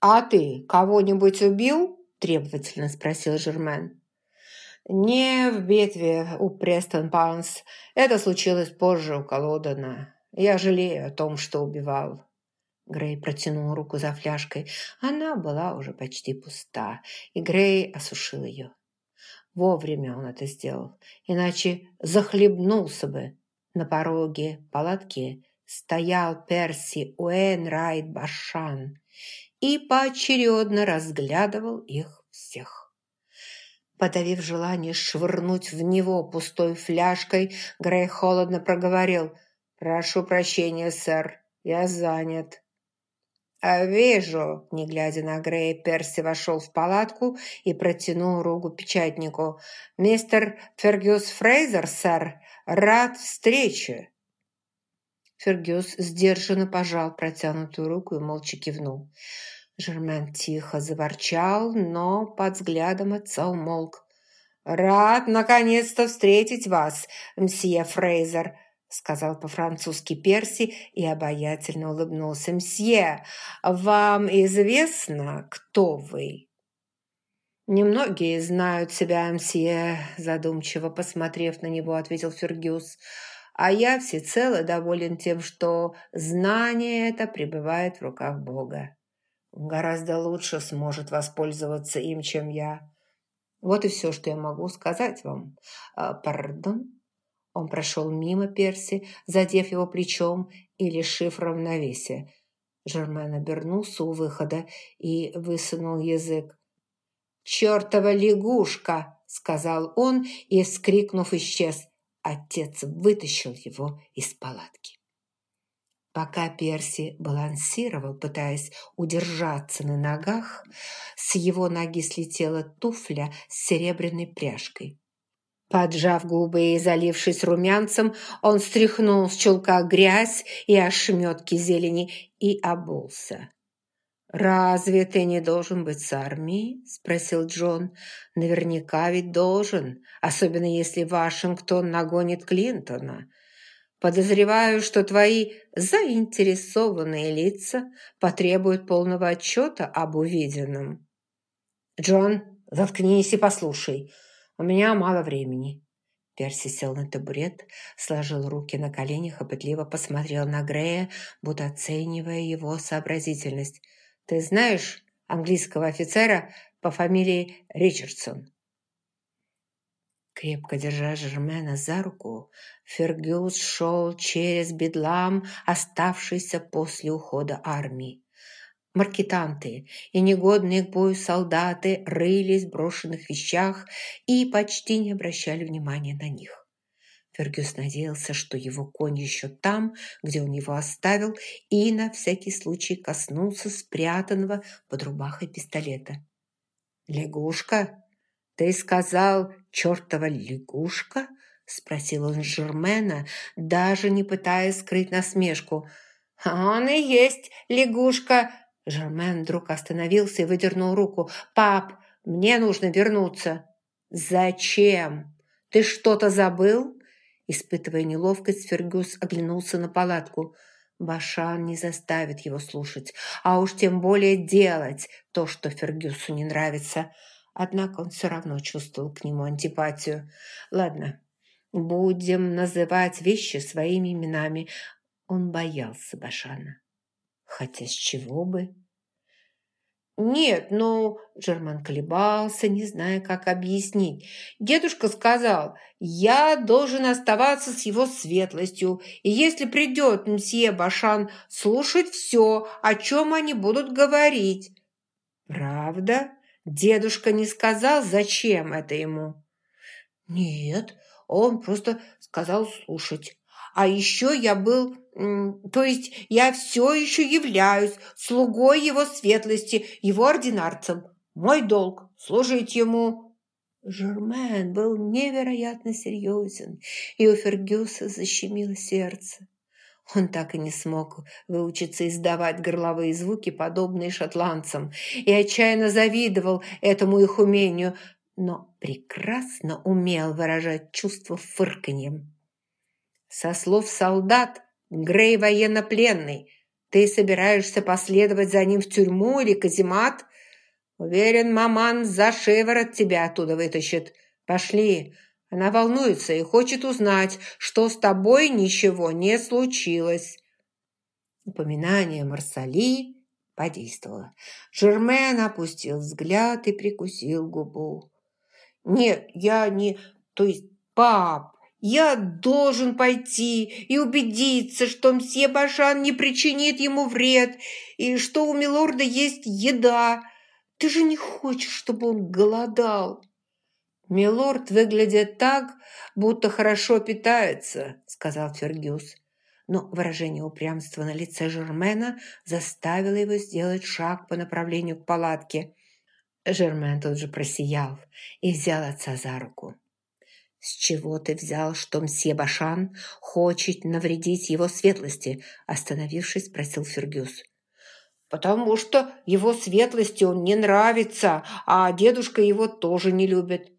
«А ты кого-нибудь убил?» – требовательно спросил Жермен. «Не в битве у Престон Паунс. Это случилось позже у Колодана. Я жалею о том, что убивал». Грей протянул руку за фляжкой. Она была уже почти пуста, и Грей осушил ее. Вовремя он это сделал, иначе захлебнулся бы. На пороге палатки стоял Перси Уэнрайт Башан и поочередно разглядывал их всех. Подавив желание швырнуть в него пустой фляжкой, Грей холодно проговорил «Прошу прощения, сэр, я занят». А «Вижу», – не глядя на Грея, Перси вошел в палатку и протянул руку печатнику. «Мистер Фергюс Фрейзер, сэр, рад встрече». Фергюс сдержанно пожал протянутую руку и молча кивнул. Жермен тихо заворчал, но под взглядом отца умолк. «Рад наконец-то встретить вас, мсье Фрейзер», сказал по-французски Перси и обаятельно улыбнулся. «Мсье, вам известно, кто вы?» «Немногие знают себя, мсье», задумчиво посмотрев на него, ответил Фергюс. «А я всецело доволен тем, что знание это пребывает в руках Бога. Гораздо лучше сможет воспользоваться им, чем я. Вот и все, что я могу сказать вам. А, пардон?» Он прошел мимо Перси, задев его плечом и лишив равновесия. Жермен обернулся у выхода и высунул язык. «Чертова лягушка!» – сказал он и, скрикнув, исчез. Отец вытащил его из палатки. Пока Перси балансировал, пытаясь удержаться на ногах, с его ноги слетела туфля с серебряной пряжкой. Поджав губы и залившись румянцем, он стряхнул с чулка грязь и ошметки зелени и обулся. «Разве ты не должен быть с армией?» – спросил Джон. «Наверняка ведь должен, особенно если Вашингтон нагонит Клинтона. Подозреваю, что твои заинтересованные лица потребуют полного отчета об увиденном». «Джон, заткнись и послушай», у меня мало времени». Перси сел на табурет, сложил руки на коленях и пытливо посмотрел на Грея, будто оценивая его сообразительность. «Ты знаешь английского офицера по фамилии Ричардсон?» Крепко держа Жермена за руку, Фергюс шел через бедлам, оставшийся после ухода армии. Маркетанты и негодные к бою солдаты рылись в брошенных вещах и почти не обращали внимания на них. Фергюс надеялся, что его конь еще там, где он его оставил, и на всякий случай коснулся спрятанного под рубахой пистолета. «Лягушка? Ты сказал, чертова лягушка?» – спросил он Жермена, даже не пытаясь скрыть насмешку. «Он и есть лягушка!» Жермен вдруг остановился и выдернул руку. «Пап, мне нужно вернуться». «Зачем? Ты что-то забыл?» Испытывая неловкость, Фергюс оглянулся на палатку. Башан не заставит его слушать, а уж тем более делать то, что Фергюсу не нравится. Однако он все равно чувствовал к нему антипатию. «Ладно, будем называть вещи своими именами». Он боялся Башана. Хотя с чего бы? «Нет, ну...» – Джерман колебался, не зная, как объяснить. «Дедушка сказал, я должен оставаться с его светлостью, и если придет мсье Башан, слушать все, о чем они будут говорить». «Правда? Дедушка не сказал, зачем это ему?» «Нет, он просто сказал слушать. А еще я был то есть я все еще являюсь слугой его светлости, его ординарцем. Мой долг – служить ему». Жермен был невероятно серьезен, и у Фергюса защемило сердце. Он так и не смог выучиться издавать горловые звуки, подобные шотландцам, и отчаянно завидовал этому их умению, но прекрасно умел выражать чувства фырканьем. Со слов солдат Грей военнопленный. Ты собираешься последовать за ним в тюрьму или каземат? Уверен, маман за шиворот тебя оттуда вытащит. Пошли. Она волнуется и хочет узнать, что с тобой ничего не случилось». Упоминание Марсали подействовало. Жермен опустил взгляд и прикусил губу. «Нет, я не... То есть, пап, я должен пойти и убедиться, что мсье Башан не причинит ему вред и что у милорда есть еда. Ты же не хочешь, чтобы он голодал?» «Милорд выглядит так, будто хорошо питается», — сказал Фергюс. Но выражение упрямства на лице Жермена заставило его сделать шаг по направлению к палатке. Жермен тут же просиял и взял отца за руку. «С чего ты взял, что мсье Башан хочет навредить его светлости?» Остановившись, спросил Фергюс. «Потому что его светлости он не нравится, а дедушка его тоже не любит.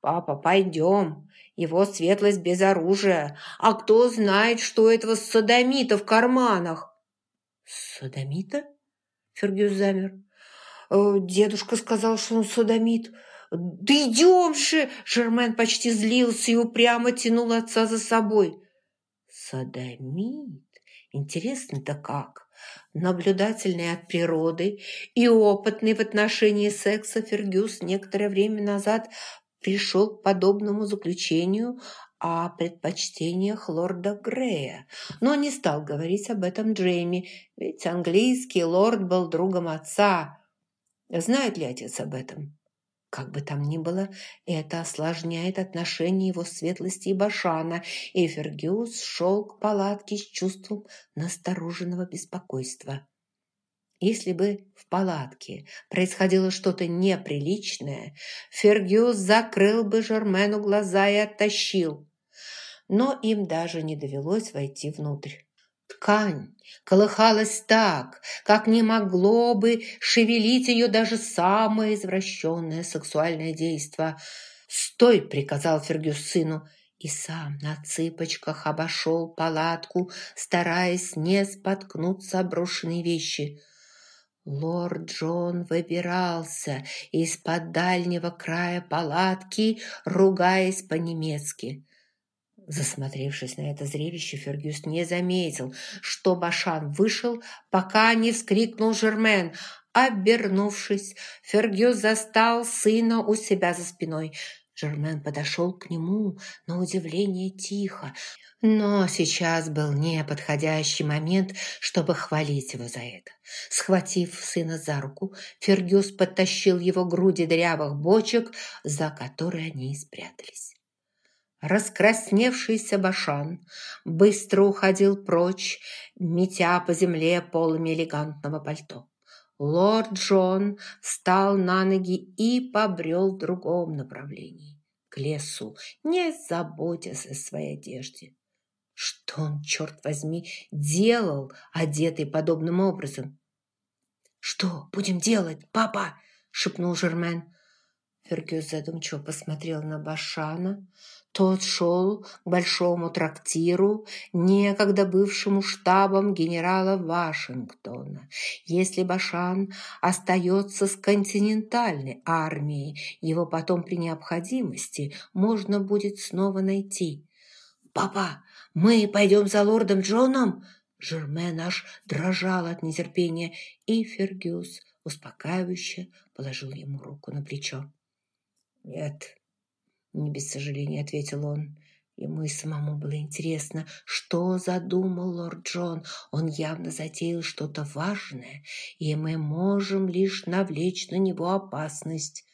Папа, пойдем. Его светлость без оружия. А кто знает, что этого садомита в карманах?» «Садомита?» Фергюс замер. «Э, «Дедушка сказал, что он садомит». «Да идем же!» Жермен почти злился и упрямо тянул отца за собой. «Садомит? Интересно-то как?» Наблюдательный от природы и опытный в отношении секса Фергюс некоторое время назад пришел к подобному заключению о предпочтениях лорда Грея, но не стал говорить об этом Джейми, ведь английский лорд был другом отца. Знает ли отец об этом? Как бы там ни было, это осложняет отношения его светлости и Башана, и Фергюс шел к палатке с чувством настороженного беспокойства. Если бы в палатке происходило что-то неприличное, Фергюс закрыл бы Жермену глаза и оттащил. Но им даже не довелось войти внутрь. Ткань колыхалась так, как не могло бы шевелить ее даже самое извращенное сексуальное действо. «Стой!» – приказал Фергюс сыну, и сам на цыпочках обошел палатку, стараясь не споткнуться брошенные вещи. Лорд Джон выбирался из-под дальнего края палатки, ругаясь по-немецки. Засмотревшись на это зрелище, Фергюс не заметил, что Башан вышел, пока не вскрикнул Жермен. Обернувшись, Фергюс застал сына у себя за спиной. Жермен подошел к нему, на удивление тихо. Но сейчас был неподходящий момент, чтобы хвалить его за это. Схватив сына за руку, Фергюс подтащил его груди дрявых бочек, за которые они и спрятались. Раскрасневшийся Башан быстро уходил прочь, метя по земле полами элегантного пальто. Лорд Джон встал на ноги и побрел в другом направлении, к лесу, не заботясь о своей одежде. Что он, черт возьми, делал, одетый подобным образом? «Что будем делать, папа?» – шепнул Жермен. Фергюс задумчиво посмотрел на Башана. Тот шел к большому трактиру, некогда бывшему штабом генерала Вашингтона. Если Башан остается с континентальной армией, его потом при необходимости можно будет снова найти. «Папа, мы пойдем за лордом Джоном?» Жермен аж дрожал от нетерпения, и Фергюс успокаивающе положил ему руку на плечо. «Нет», — не без сожаления ответил он. Ему и самому было интересно, что задумал лорд Джон. Он явно затеял что-то важное, и мы можем лишь навлечь на него опасность.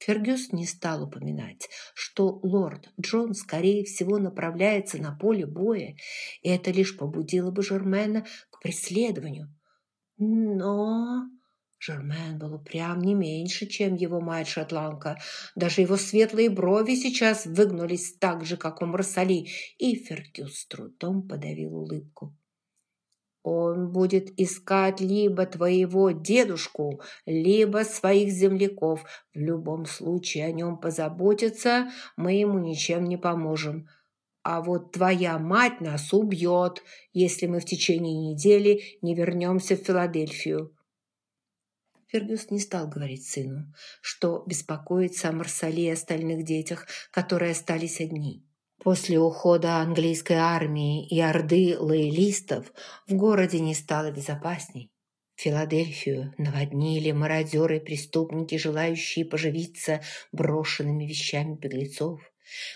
Фергюс не стал упоминать, что лорд Джон, скорее всего, направляется на поле боя, и это лишь побудило бы Жермена к преследованию. Но Жермен был упрям не меньше, чем его мать-шотландка. Даже его светлые брови сейчас выгнулись так же, как у Марсали, и Феркюс с трудом подавил улыбку. «Он будет искать либо твоего дедушку, либо своих земляков. В любом случае о нем позаботиться, мы ему ничем не поможем. а вот твоя мать нас убьет, если мы в течение недели не вернемся в Филадельфию». Фергюс не стал говорить сыну, что беспокоится о Марсале и остальных детях, которые остались одни. После ухода английской армии и орды лоялистов в городе не стало безопасней. Филадельфию наводнили мародеры и преступники, желающие поживиться брошенными вещами беглецов.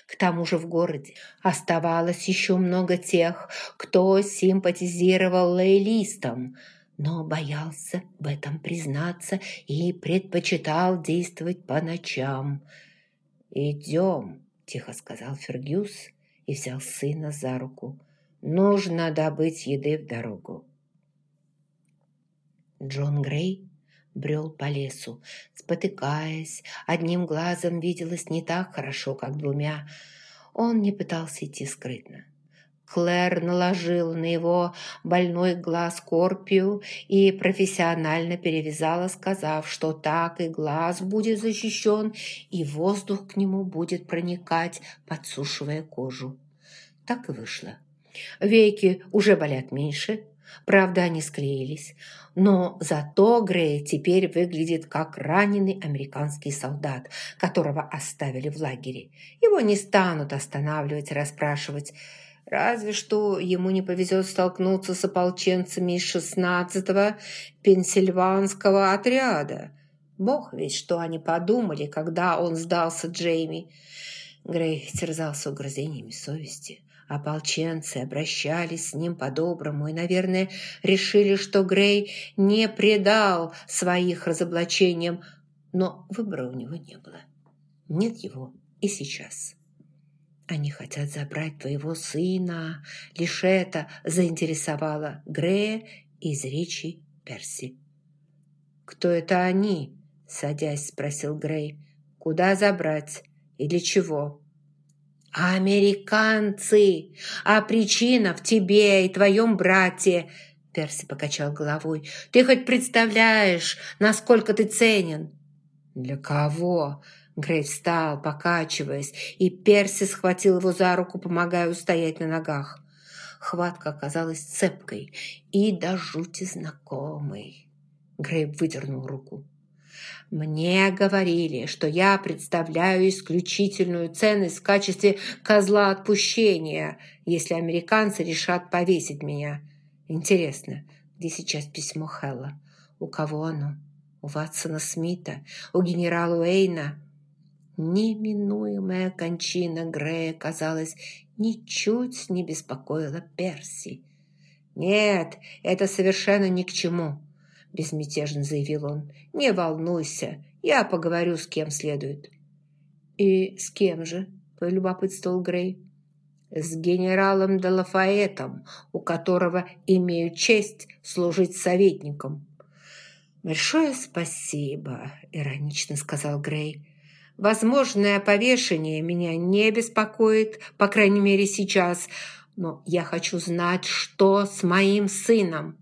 К тому же в городе оставалось еще много тех, кто симпатизировал лоялистам, но боялся в этом признаться и предпочитал действовать по ночам. «Идем», – тихо сказал Фергюс и взял сына за руку. «Нужно добыть еды в дорогу». Джон Грей брел по лесу, спотыкаясь, одним глазом виделось не так хорошо, как двумя. Он не пытался идти скрытно. Клэр наложила на его больной глаз корпию и профессионально перевязала, сказав, что так и глаз будет защищен, и воздух к нему будет проникать, подсушивая кожу. Так и вышло. Веки уже болят меньше, правда, они склеились, но зато Грей теперь выглядит как раненый американский солдат, которого оставили в лагере. Его не станут останавливать расспрашивать – Разве что ему не повезет столкнуться с ополченцами из шестнадцатого пенсильванского отряда. Бог ведь, что они подумали, когда он сдался Джейми. Грей терзался угрызениями совести. Ополченцы обращались с ним по-доброму и, наверное, решили, что Грей не предал своих разоблачениям, но выбора у него не было. Нет его и сейчас. Они хотят забрать твоего сына. Лишь это заинтересовало Грея из речи Перси. «Кто это они?» – садясь, спросил Грей. «Куда забрать и для чего?» «Американцы! А причина в тебе и твоем брате!» Перси покачал головой. «Ты хоть представляешь, насколько ты ценен?» «Для кого?» Грей встал, покачиваясь, и Перси схватил его за руку, помогая устоять на ногах. Хватка оказалась цепкой и до жути знакомой. Грей выдернул руку. «Мне говорили, что я представляю исключительную ценность в качестве козла отпущения, если американцы решат повесить меня. Интересно, где сейчас письмо Хэлла? У кого оно? У Ватсона Смита? У генерала Уэйна?» Неминуемая кончина Грея, казалось, ничуть не беспокоила Перси. «Нет, это совершенно ни к чему», – безмятежно заявил он. «Не волнуйся, я поговорю с кем следует». «И с кем же?» – полюбопытствовал Грей. «С генералом де Лафаэтом, у которого имею честь служить советником». «Большое спасибо», – иронично сказал Грей. Возможное повешение меня не беспокоит, по крайней мере сейчас, но я хочу знать, что с моим сыном.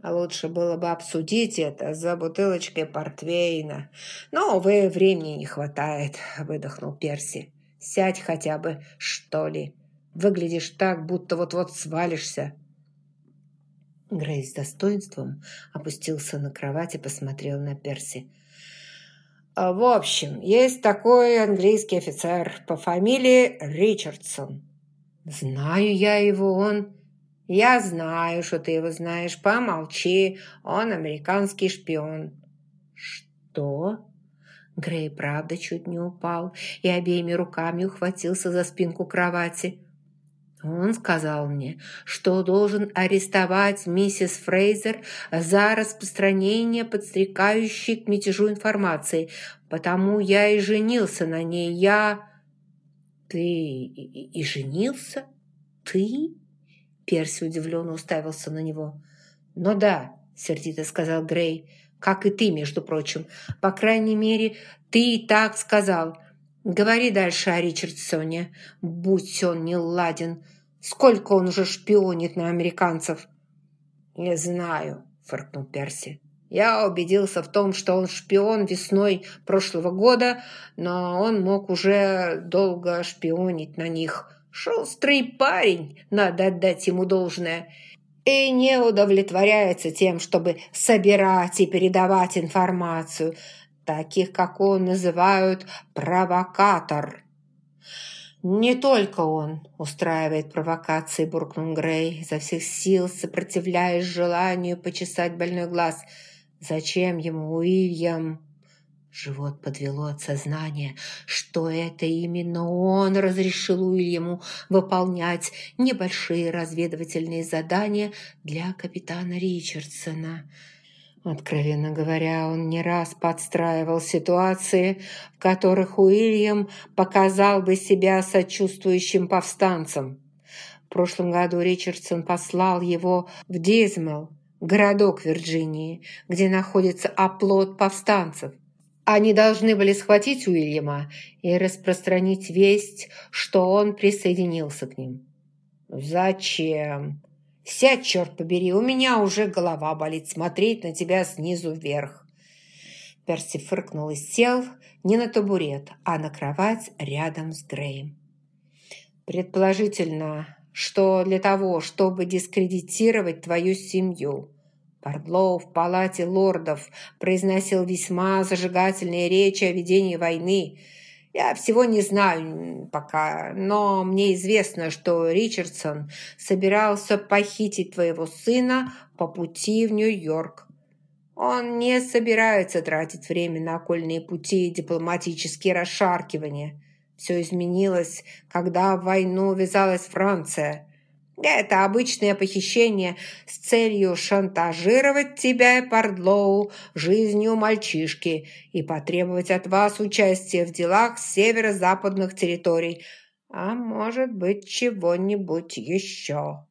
А лучше было бы обсудить это за бутылочкой портвейна. Но, увы, времени не хватает, выдохнул Перси. Сядь хотя бы, что ли. Выглядишь так, будто вот-вот свалишься. Грей с достоинством опустился на кровать и посмотрел на Перси. А, в общем, есть такой английский офицер по фамилии Ричардсон. Знаю я его, он... Я знаю, что ты его знаешь. Помолчи, он американский шпион. Что? Грей правда чуть не упал и обеими руками ухватился за спинку кровати. Он сказал мне, что должен арестовать миссис Фрейзер за распространение подстрекающей к мятежу информации, потому я и женился на ней. Я... Ты и, женился? Ты? Перси удивленно уставился на него. «Ну да», — сердито сказал Грей, — «как и ты, между прочим. По крайней мере, ты и так сказал. Говори дальше о Ричардсоне, будь он не ладен. Сколько он уже шпионит на американцев?» «Не знаю», — фыркнул Перси. «Я убедился в том, что он шпион весной прошлого года, но он мог уже долго шпионить на них. Шустрый парень, надо отдать ему должное. И не удовлетворяется тем, чтобы собирать и передавать информацию. Таких, как он, называют провокатор. «Не только он устраивает провокации», – буркнул Грей, изо всех сил сопротивляясь желанию почесать больной глаз. «Зачем ему Уильям?» Живот подвело от сознания, что это именно он разрешил Уильяму выполнять небольшие разведывательные задания для капитана Ричардсона – Откровенно говоря, он не раз подстраивал ситуации, в которых Уильям показал бы себя сочувствующим повстанцам. В прошлом году Ричардсон послал его в Дизмел, городок Вирджинии, где находится оплот повстанцев. Они должны были схватить Уильяма и распространить весть, что он присоединился к ним. «Зачем?» «Сядь, черт побери, у меня уже голова болит смотреть на тебя снизу вверх». Перси фыркнул и сел не на табурет, а на кровать рядом с Греем. «Предположительно, что для того, чтобы дискредитировать твою семью». Пардлоу в палате лордов произносил весьма зажигательные речи о ведении войны – я всего не знаю пока, но мне известно, что Ричардсон собирался похитить твоего сына по пути в Нью-Йорк. Он не собирается тратить время на окольные пути и дипломатические расшаркивания. Все изменилось, когда в войну ввязалась Франция. Это обычное похищение с целью шантажировать тебя Пардлоу жизнью мальчишки и потребовать от вас участия в делах северо-западных территорий, а может быть, чего-нибудь еще.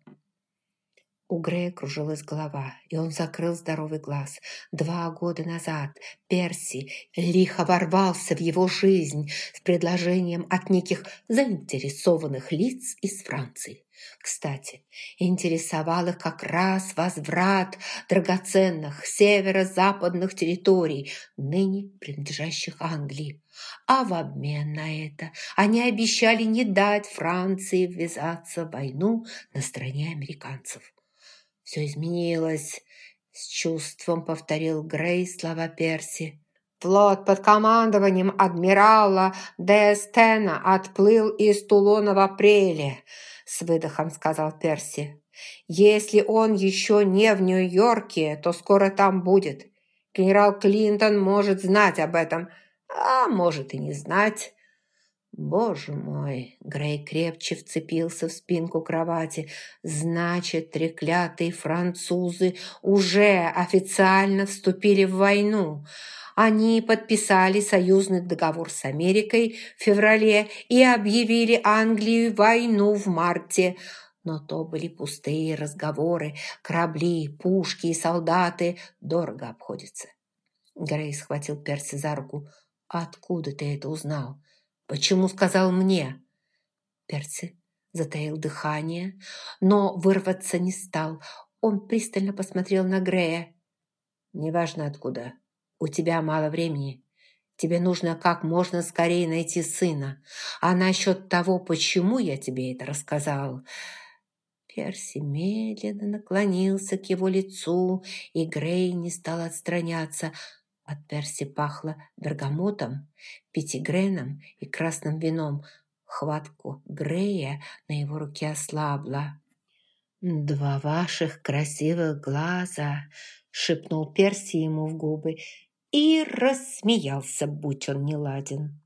У Грея кружилась голова, и он закрыл здоровый глаз. Два года назад Перси лихо ворвался в его жизнь с предложением от неких заинтересованных лиц из Франции. Кстати, интересовал их как раз возврат драгоценных северо-западных территорий, ныне принадлежащих Англии. А в обмен на это они обещали не дать Франции ввязаться в войну на стороне американцев. Все изменилось, с чувством повторил Грей слова Перси. Флот под командованием адмирала Де Стена отплыл из Тулона в апреле – с выдохом сказал Перси. «Если он еще не в Нью-Йорке, то скоро там будет. Генерал Клинтон может знать об этом, а может и не знать». «Боже мой!» – Грей крепче вцепился в спинку кровати. «Значит, треклятые французы уже официально вступили в войну. Они подписали союзный договор с Америкой в феврале и объявили Англии войну в марте. Но то были пустые разговоры. Корабли, пушки и солдаты дорого обходятся. Грей схватил Перси за руку. «Откуда ты это узнал? Почему сказал мне?» Перси затаил дыхание, но вырваться не стал. Он пристально посмотрел на Грея. «Неважно откуда. У тебя мало времени. Тебе нужно как можно скорее найти сына. А насчет того, почему я тебе это рассказал...» Перси медленно наклонился к его лицу, и Грей не стал отстраняться. От Перси пахло бергамотом, пятигреном и красным вином. Хватку Грея на его руке ослабла. «Два ваших красивых глаза!» — шепнул Перси ему в губы и рассмеялся, будь он неладен.